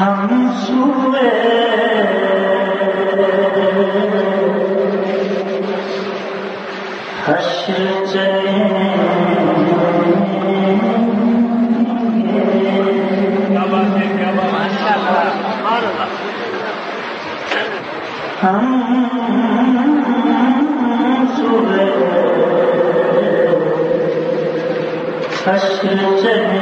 ہم سوئے حشر ہم سوئے حشر چلے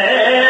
ہے۔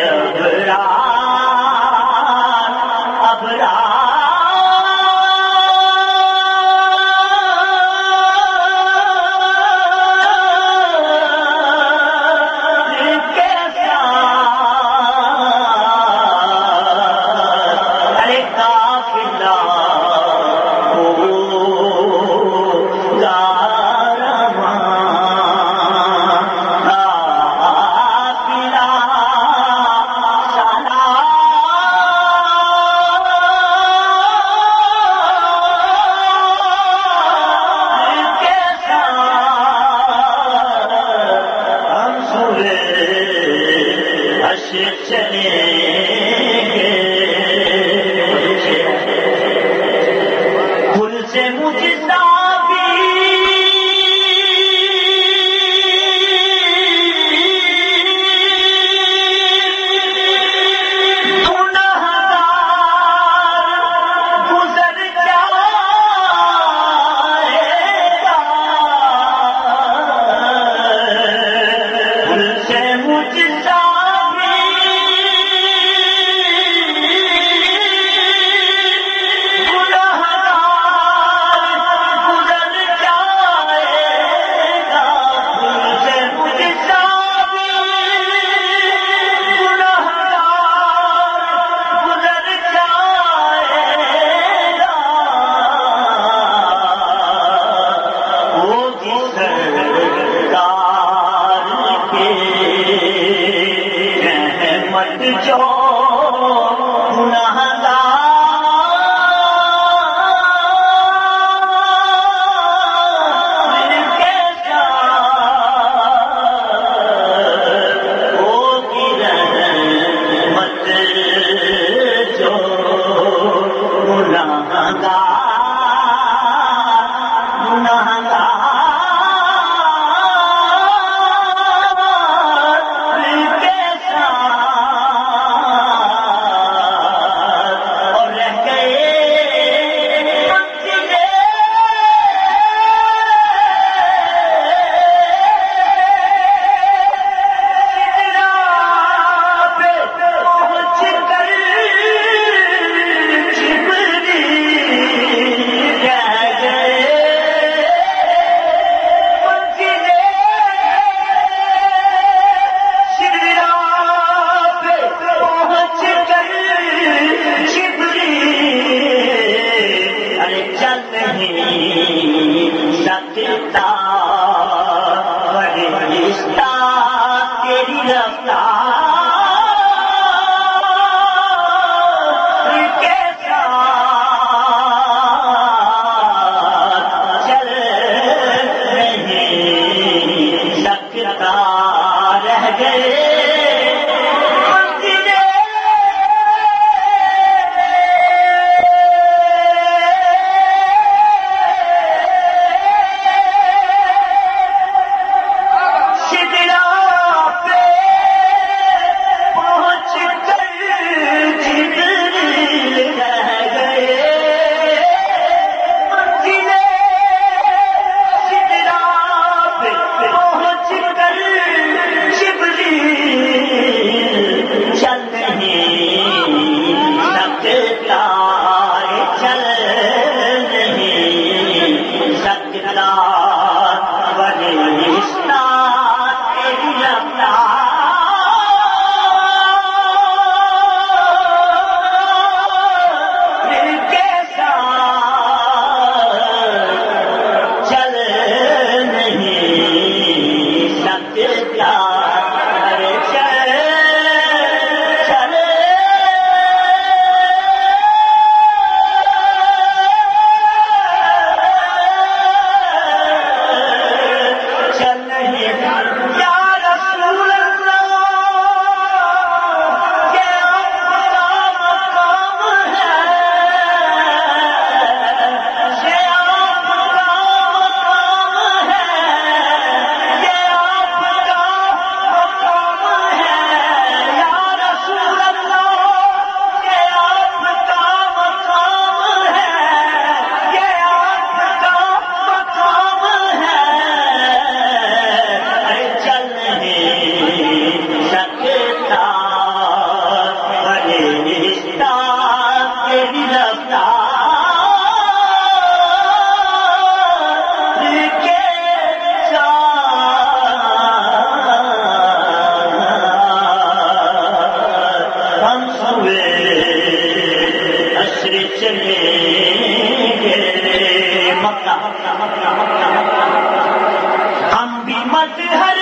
ہم بھی مظہر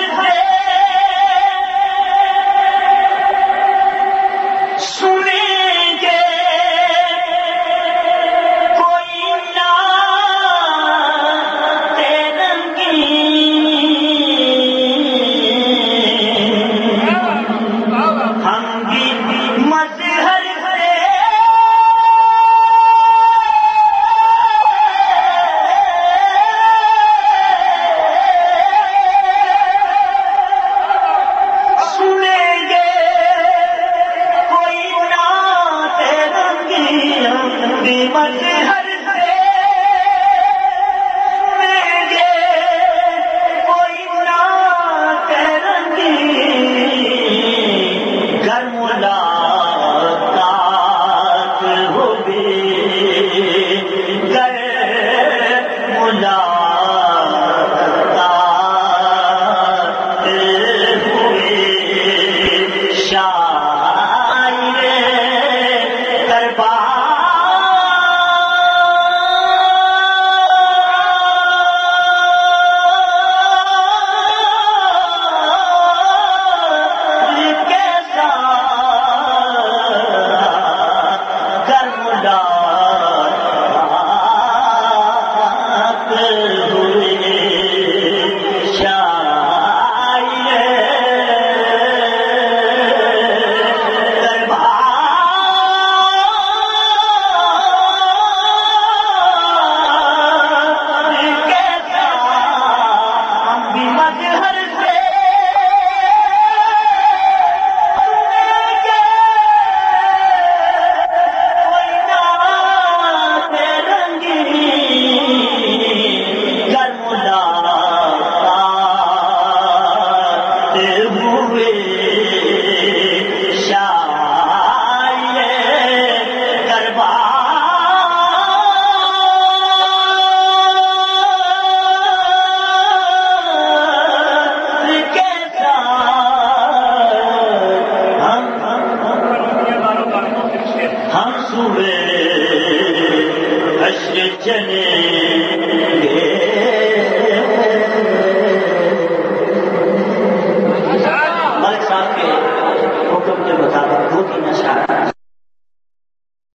ہر